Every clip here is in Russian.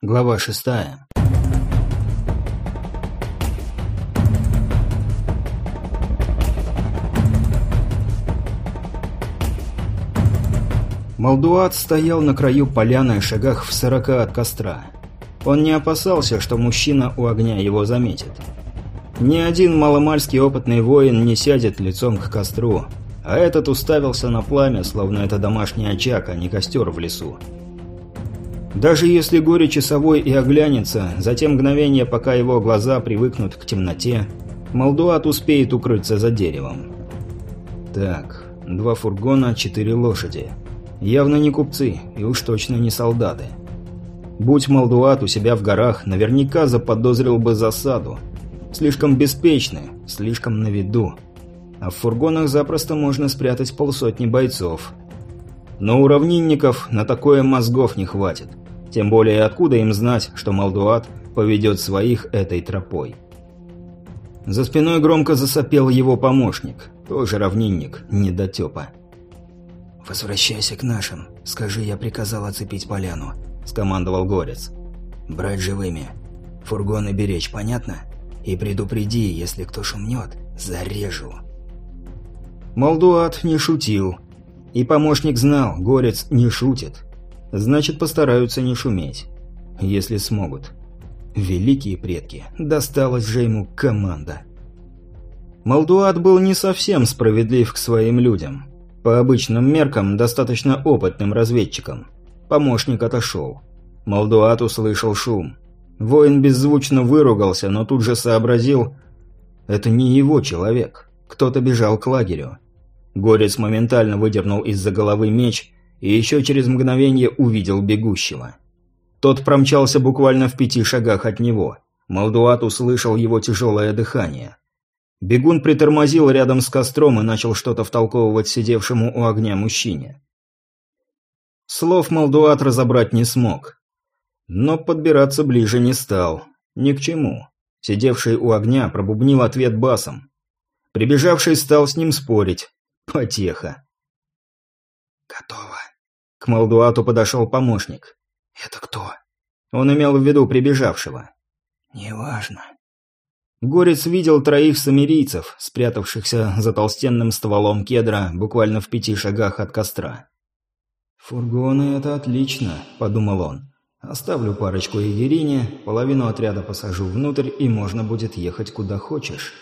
Глава шестая. Малдуат стоял на краю поляны, шагах в сорока от костра. Он не опасался, что мужчина у огня его заметит. Ни один маломальский опытный воин не сядет лицом к костру, а этот уставился на пламя, словно это домашний очаг, а не костер в лесу. Даже если горе часовой и оглянется, за те мгновения, пока его глаза привыкнут к темноте, Малдуат успеет укрыться за деревом. Так, два фургона, четыре лошади. Явно не купцы, и уж точно не солдаты. Будь Малдуат у себя в горах, наверняка заподозрил бы засаду. Слишком беспечны, слишком на виду. А в фургонах запросто можно спрятать полсотни бойцов. Но у равнинников на такое мозгов не хватит. Тем более откуда им знать, что Малдуат поведет своих этой тропой. За спиной громко засопел его помощник, тоже равнинник, недотепа. «Возвращайся к нашим. Скажи, я приказал оцепить поляну», — скомандовал Горец. «Брать живыми. Фургоны беречь, понятно? И предупреди, если кто шумнет, зарежу». Молдуат не шутил. И помощник знал, Горец не шутит. Значит, постараются не шуметь. Если смогут. Великие предки. Досталась же ему команда. Молдуат был не совсем справедлив к своим людям. По обычным меркам, достаточно опытным разведчикам. Помощник отошел. Молдуат услышал шум. Воин беззвучно выругался, но тут же сообразил, это не его человек. Кто-то бежал к лагерю. Горец моментально выдернул из-за головы меч и еще через мгновение увидел бегущего. Тот промчался буквально в пяти шагах от него. Молдуат услышал его тяжелое дыхание. Бегун притормозил рядом с костром и начал что-то втолковывать сидевшему у огня мужчине. Слов Молдуат разобрать не смог. Но подбираться ближе не стал. Ни к чему. Сидевший у огня пробубнил ответ басом. Прибежавший стал с ним спорить. Потеха. «Готово». К Молдуату подошел помощник. «Это кто?» Он имел в виду прибежавшего. «Неважно». Горец видел троих самирийцев, спрятавшихся за толстенным стволом кедра буквально в пяти шагах от костра. «Фургоны — это отлично», — подумал он. «Оставлю парочку егерине, половину отряда посажу внутрь, и можно будет ехать куда хочешь».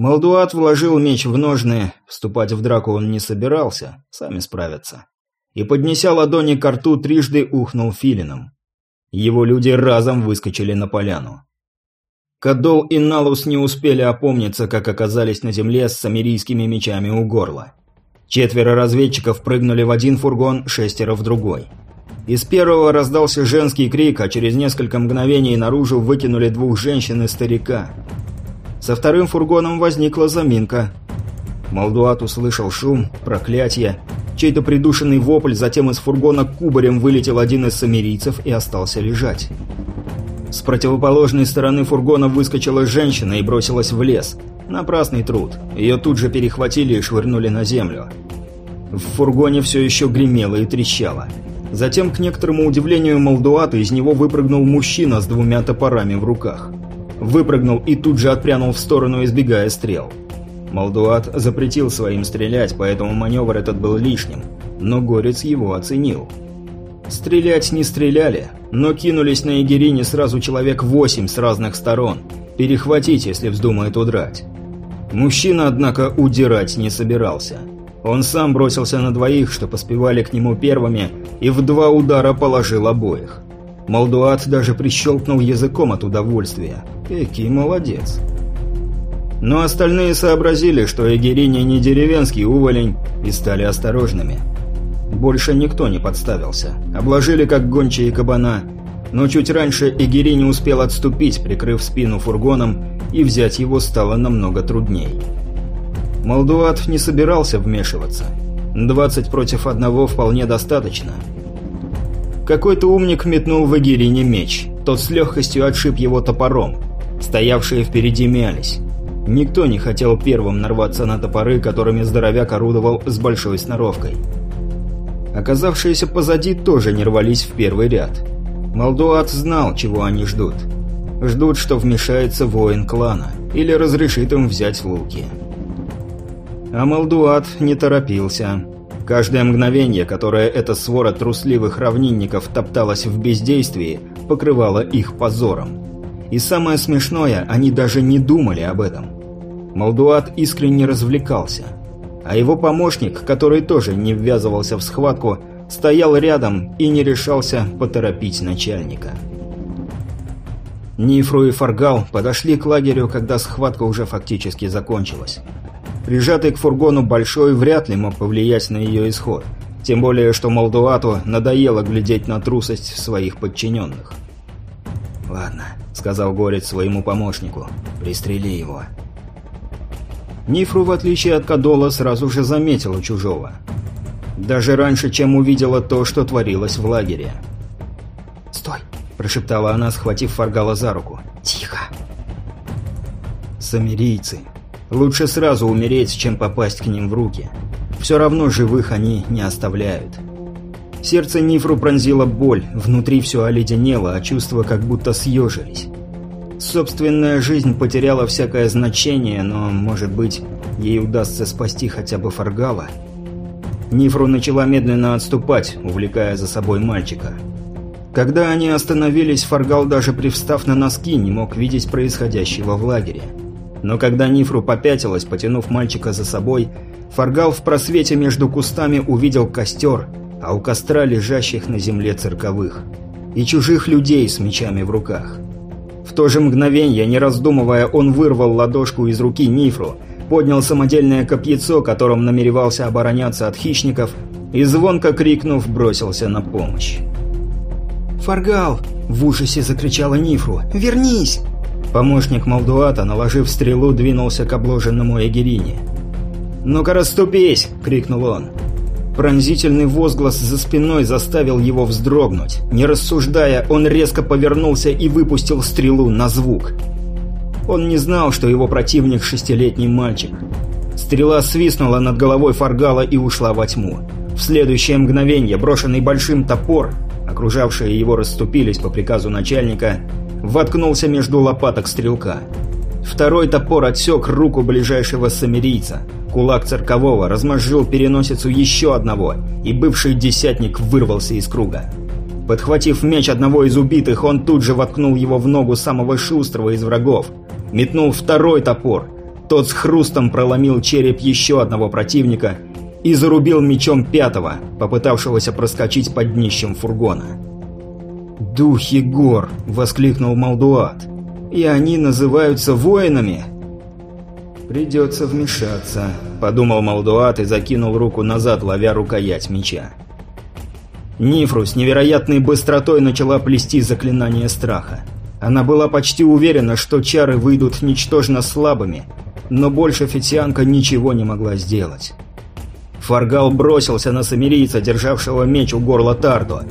Молдуат вложил меч в ножны, вступать в драку он не собирался, сами справятся. И, поднеся ладони к рту, трижды ухнул филином. Его люди разом выскочили на поляну. Кадол и Налус не успели опомниться, как оказались на земле с самирийскими мечами у горла. Четверо разведчиков прыгнули в один фургон, шестеро в другой. Из первого раздался женский крик, а через несколько мгновений наружу выкинули двух женщин и старика. Со вторым фургоном возникла заминка. Молдуат услышал шум, проклятие, чей-то придушенный вопль, затем из фургона кубарем вылетел один из самирийцев и остался лежать. С противоположной стороны фургона выскочила женщина и бросилась в лес. Напрасный труд. Ее тут же перехватили и швырнули на землю. В фургоне все еще гремело и трещало. Затем, к некоторому удивлению Молдуата, из него выпрыгнул мужчина с двумя топорами в руках. Выпрыгнул и тут же отпрянул в сторону, избегая стрел. Молдуат запретил своим стрелять, поэтому маневр этот был лишним, но Горец его оценил. Стрелять не стреляли, но кинулись на Егерине сразу человек восемь с разных сторон. Перехватить, если вздумает удрать. Мужчина, однако, удирать не собирался. Он сам бросился на двоих, что поспевали к нему первыми, и в два удара положил обоих. Молдуат даже прищелкнул языком от удовольствия. Экий молодец. Но остальные сообразили, что Эгерине не деревенский уволень, и стали осторожными. Больше никто не подставился. Обложили как гончие кабана. Но чуть раньше Эгери не успел отступить, прикрыв спину фургоном, и взять его стало намного трудней. Молдуат не собирался вмешиваться. 20 против одного вполне достаточно. Какой-то умник метнул в Эгерине меч. Тот с легкостью отшиб его топором. Стоявшие впереди мялись. Никто не хотел первым нарваться на топоры, которыми здоровяк орудовал с большой сноровкой. Оказавшиеся позади тоже не рвались в первый ряд. Малдуат знал, чего они ждут. Ждут, что вмешается воин клана или разрешит им взять луки. А Малдуат не торопился. Каждое мгновение, которое эта свора трусливых равнинников топталась в бездействии, покрывало их позором. И самое смешное, они даже не думали об этом. Малдуат искренне развлекался. А его помощник, который тоже не ввязывался в схватку, стоял рядом и не решался поторопить начальника. Нифру и Фаргал подошли к лагерю, когда схватка уже фактически закончилась. Прижатый к фургону Большой вряд ли мог повлиять на ее исход, тем более что Молдуату надоело глядеть на трусость своих подчиненных. «Ладно», — сказал Горец своему помощнику, — «пристрели его». Нифру, в отличие от Кадола, сразу же заметила чужого. Даже раньше, чем увидела то, что творилось в лагере. «Стой!» – прошептала она, схватив Фаргала за руку. «Тихо!» Самирийцы. Лучше сразу умереть, чем попасть к ним в руки. Все равно живых они не оставляют. Сердце Нифру пронзило боль, внутри все оледенело, а чувства как будто съежились. Собственная жизнь потеряла всякое значение, но, может быть, ей удастся спасти хотя бы Фаргала – Нифру начала медленно отступать, увлекая за собой мальчика. Когда они остановились, Фаргал даже привстав на носки не мог видеть происходящего в лагере. Но когда Нифру попятилась, потянув мальчика за собой, Фаргал в просвете между кустами увидел костер, а у костра лежащих на земле цирковых. И чужих людей с мечами в руках. В то же мгновение, не раздумывая, он вырвал ладошку из руки Нифру – поднял самодельное копьецо, которым намеревался обороняться от хищников, и звонко крикнув, бросился на помощь. «Фаргал!» – в ужасе закричала Нифру. «Вернись!» Помощник Малдуата, наложив стрелу, двинулся к обложенному Эгерине. «Ну-ка расступись!» – крикнул он. Пронзительный возглас за спиной заставил его вздрогнуть. Не рассуждая, он резко повернулся и выпустил стрелу на звук – он не знал, что его противник шестилетний мальчик. Стрела свистнула над головой Фаргала и ушла во тьму. В следующее мгновение брошенный большим топор, окружавшие его расступились по приказу начальника, воткнулся между лопаток стрелка. Второй топор отсек руку ближайшего самирийца. Кулак циркового размозжил переносицу еще одного, и бывший десятник вырвался из круга. Подхватив меч одного из убитых, он тут же воткнул его в ногу самого шустрого из врагов, метнул второй топор. Тот с хрустом проломил череп еще одного противника и зарубил мечом пятого, попытавшегося проскочить под днищем фургона. «Духи гор!» — воскликнул Малдуат. «И они называются воинами?» «Придется вмешаться», — подумал Малдуат и закинул руку назад, ловя рукоять меча. Нифру с невероятной быстротой начала плести заклинание страха. Она была почти уверена, что чары выйдут ничтожно слабыми, но больше Фитианка ничего не могла сделать. Фаргал бросился на самирийца, державшего меч у горла Тардо.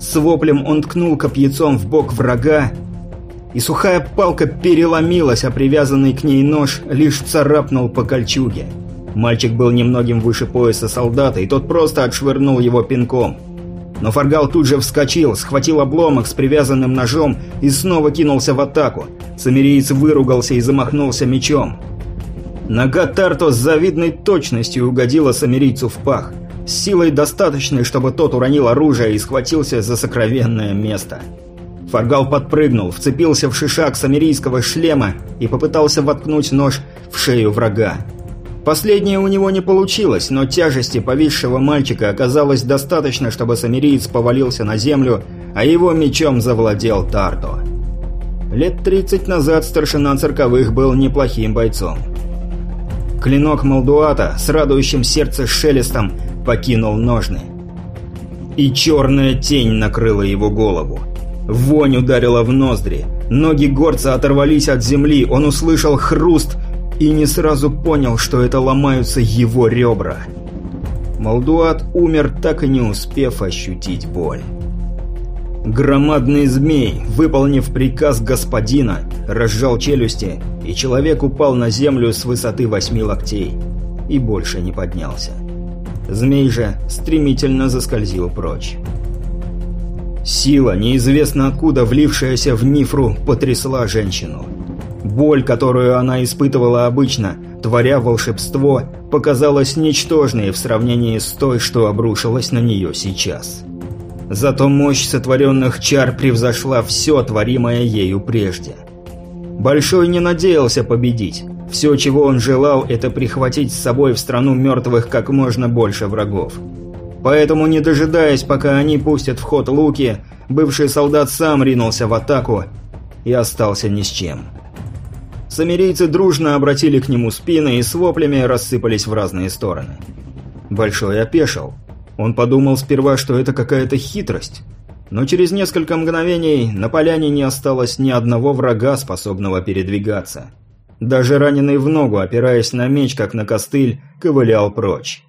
С воплем он ткнул копьяцом в бок врага, и сухая палка переломилась, а привязанный к ней нож лишь царапнул по кольчуге. Мальчик был немногим выше пояса солдата, и тот просто отшвырнул его пинком – но Фаргал тут же вскочил, схватил обломок с привязанным ножом и снова кинулся в атаку. Самириец выругался и замахнулся мечом. Нога Тарто с завидной точностью угодила самирийцу в пах, с силой достаточной, чтобы тот уронил оружие и схватился за сокровенное место. Фаргал подпрыгнул, вцепился в шишак самирийского шлема и попытался воткнуть нож в шею врага. Последнее у него не получилось, но тяжести повисшего мальчика оказалось достаточно, чтобы самириец повалился на землю, а его мечом завладел Тарто. Лет 30 назад старшина цирковых был неплохим бойцом. Клинок Молдуата с радующим сердце шелестом покинул ножны. И черная тень накрыла его голову. Вонь ударила в ноздри. Ноги горца оторвались от земли, он услышал хруст и не сразу понял, что это ломаются его ребра. Молдуат умер, так и не успев ощутить боль. Громадный змей, выполнив приказ господина, разжал челюсти, и человек упал на землю с высоты восьми локтей и больше не поднялся. Змей же стремительно заскользил прочь. Сила, неизвестно откуда влившаяся в Нифру, потрясла женщину. Боль, которую она испытывала обычно, творя волшебство, показалась ничтожной в сравнении с той, что обрушилась на нее сейчас. Зато мощь сотворенных чар превзошла все творимое ею прежде. Большой не надеялся победить. Все, чего он желал, это прихватить с собой в страну мертвых как можно больше врагов. Поэтому, не дожидаясь, пока они пустят в ход луки, бывший солдат сам ринулся в атаку и остался ни с чем. Самирийцы дружно обратили к нему спины и с воплями рассыпались в разные стороны. Большой опешил. Он подумал сперва, что это какая-то хитрость. Но через несколько мгновений на поляне не осталось ни одного врага, способного передвигаться. Даже раненый в ногу, опираясь на меч, как на костыль, ковылял прочь.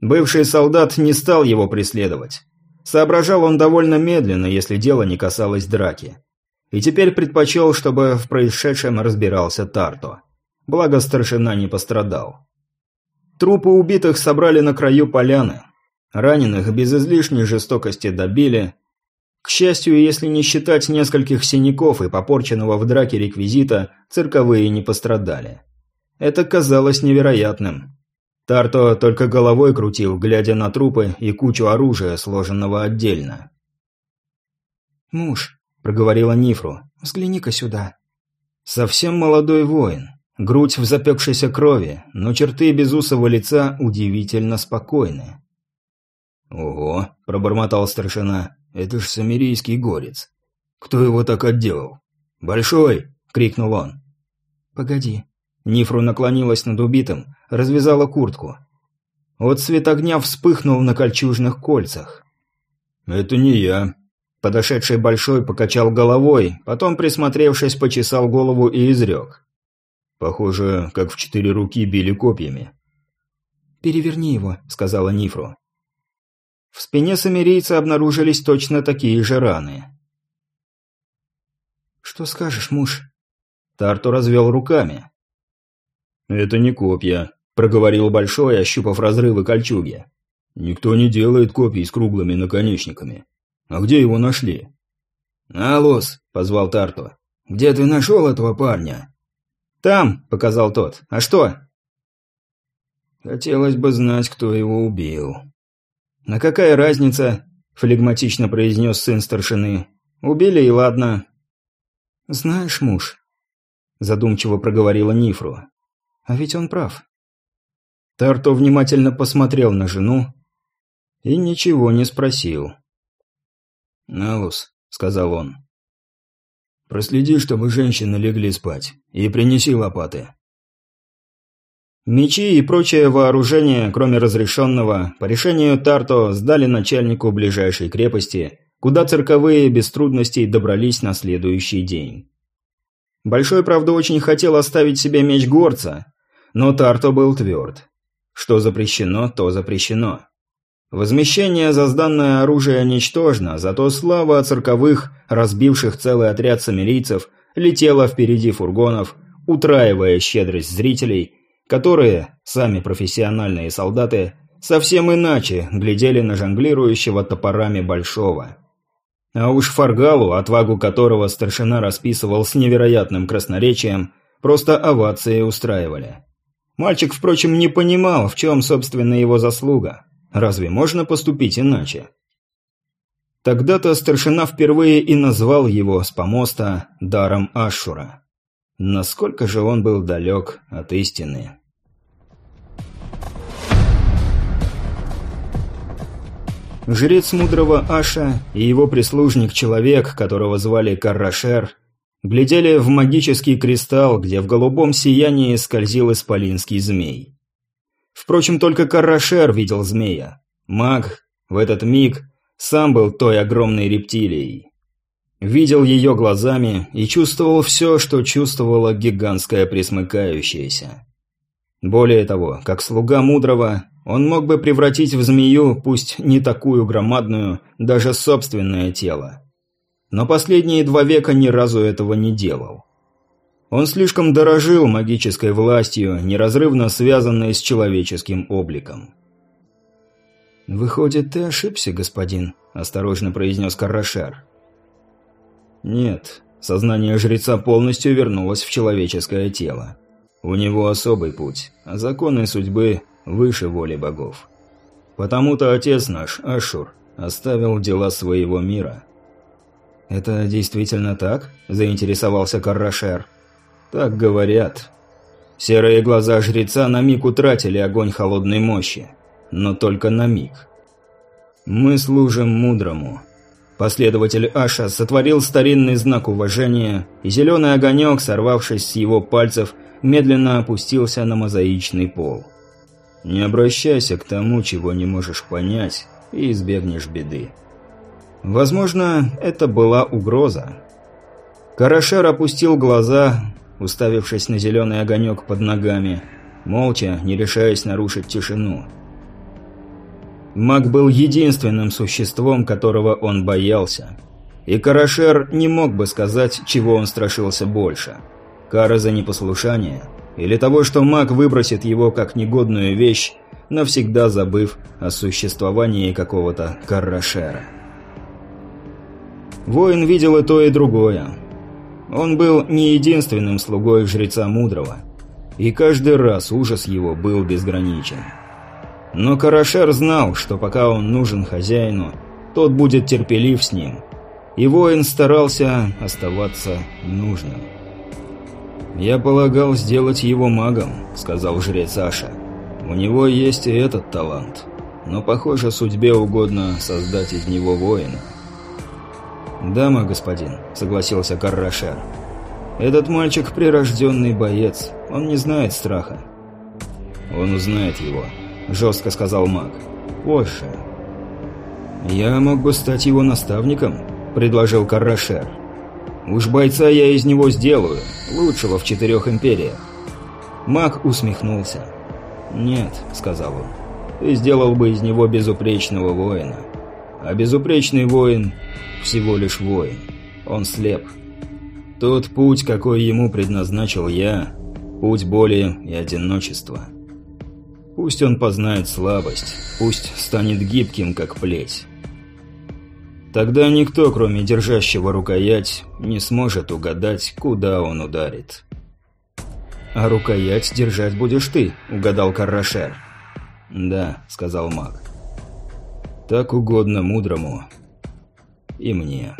Бывший солдат не стал его преследовать. Соображал он довольно медленно, если дело не касалось драки. И теперь предпочел, чтобы в происшедшем разбирался Тарто. Благо старшина не пострадал. Трупы убитых собрали на краю поляны. Раненых без излишней жестокости добили. К счастью, если не считать нескольких синяков и попорченного в драке реквизита, цирковые не пострадали. Это казалось невероятным. Тарто только головой крутил, глядя на трупы и кучу оружия, сложенного отдельно. «Муж», — проговорила Нифру, — «взгляни-ка сюда». Совсем молодой воин, грудь в запекшейся крови, но черты безусого лица удивительно спокойны. «Ого», — пробормотал старшина, — «это ж самирийский горец. Кто его так отделал?» «Большой!» — крикнул он. «Погоди», Нифру наклонилась над убитым, развязала куртку. Вот свет огня вспыхнул на кольчужных кольцах. «Это не я». Подошедший Большой покачал головой, потом, присмотревшись, почесал голову и изрек. «Похоже, как в четыре руки били копьями». «Переверни его», — сказала Нифру. В спине самирийца обнаружились точно такие же раны. «Что скажешь, муж?» Тарту развел руками. «Это не копья», – проговорил Большой, ощупав разрывы кольчуги. «Никто не делает копий с круглыми наконечниками. А где его нашли?» «Алос», – позвал Тарту. «Где ты нашел этого парня?» «Там», – показал тот. «А что?» «Хотелось бы знать, кто его убил». «На какая разница?» – флегматично произнес сын старшины. «Убили и ладно». «Знаешь, муж», – задумчиво проговорила Нифру, а ведь он прав. Тарто внимательно посмотрел на жену и ничего не спросил. «Наус», — сказал он, — «проследи, чтобы женщины легли спать, и принеси лопаты». Мечи и прочее вооружение, кроме разрешенного, по решению Тарто сдали начальнику ближайшей крепости, куда цирковые без трудностей добрались на следующий день. Большой, правда, очень хотел оставить себе меч горца, но Тарто был тверд. Что запрещено, то запрещено. Возмещение за сданное оружие ничтожно, зато слава о цирковых, разбивших целый отряд самирийцев, летела впереди фургонов, утраивая щедрость зрителей, которые, сами профессиональные солдаты, совсем иначе глядели на жонглирующего топорами Большого. А уж Фаргалу, отвагу которого старшина расписывал с невероятным красноречием, просто овации устраивали. Мальчик, впрочем, не понимал, в чем, собственно, его заслуга. Разве можно поступить иначе? Тогда-то старшина впервые и назвал его с помоста даром Ашура. Насколько же он был далек от истины. Жрец мудрого Аша и его прислужник-человек, которого звали Каррашер, глядели в магический кристалл, где в голубом сиянии скользил исполинский змей. Впрочем, только Каррашер видел змея. Маг в этот миг сам был той огромной рептилией. Видел ее глазами и чувствовал все, что чувствовала гигантская присмыкающаяся. Более того, как слуга мудрого, он мог бы превратить в змею, пусть не такую громадную, даже собственное тело. Но последние два века ни разу этого не делал. Он слишком дорожил магической властью, неразрывно связанной с человеческим обликом. «Выходит, ты ошибся, господин», – осторожно произнес Карашар. «Нет, сознание жреца полностью вернулось в человеческое тело. У него особый путь, а законы судьбы выше воли богов. Потому-то отец наш, Ашур, оставил дела своего мира». «Это действительно так?» – заинтересовался Каррашер. «Так говорят». Серые глаза жреца на миг утратили огонь холодной мощи, но только на миг. «Мы служим мудрому». Последователь Аша сотворил старинный знак уважения, и зеленый огонек, сорвавшись с его пальцев, медленно опустился на мозаичный пол. «Не обращайся к тому, чего не можешь понять, и избегнешь беды». Возможно, это была угроза. Карашер опустил глаза, уставившись на зеленый огонек под ногами, молча, не решаясь нарушить тишину. Маг был единственным существом, которого он боялся. И Карашер не мог бы сказать, чего он страшился больше. Кара за непослушание или того, что маг выбросит его как негодную вещь, навсегда забыв о существовании какого-то Карашера. Воин видел и то, и другое. Он был не единственным слугой жреца Мудрого, и каждый раз ужас его был безграничен. Но Карашер знал, что пока он нужен хозяину, тот будет терпелив с ним, и воин старался оставаться нужным. «Я полагал сделать его магом», — сказал жрец Аша. «У него есть и этот талант, но, похоже, судьбе угодно создать из него воина». «Да, мой господин», — согласился Каррашер. «Этот мальчик прирожденный боец, он не знает страха». «Он узнает его», — жестко сказал маг. «Позже». «Я мог бы стать его наставником», — предложил Каррашер. «Уж бойца я из него сделаю, лучшего в четырех империях». Маг усмехнулся. «Нет», — сказал он, — «ты сделал бы из него безупречного воина. А безупречный воин всего лишь воин. Он слеп. Тот путь, какой ему предназначил я, путь боли и одиночества. Пусть он познает слабость, пусть станет гибким, как плеть. Тогда никто, кроме держащего рукоять, не сможет угадать, куда он ударит. «А рукоять держать будешь ты», — угадал Каррашер. «Да», — сказал маг. «Так угодно мудрому, и мне.